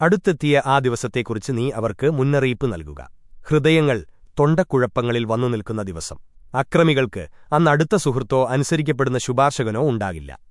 അടുത്തെത്തിയ ആ ദിവസത്തെക്കുറിച്ച് നീ അവർക്ക് മുന്നറിയിപ്പ് നൽകുക. ഹൃദയങ്ങൾ തൊണ്ടക്കുഴപ്പങ്ങളിൽ വന്നു നിൽക്കുന്ന ദിവസം. അക്രമികൾക്ക് അന്നടുത്ത സുഹൃത്തോ അനുസരിക്കപ്പെടുന്ന ശുപാർശകനോ ഉണ്ടാകില്ല.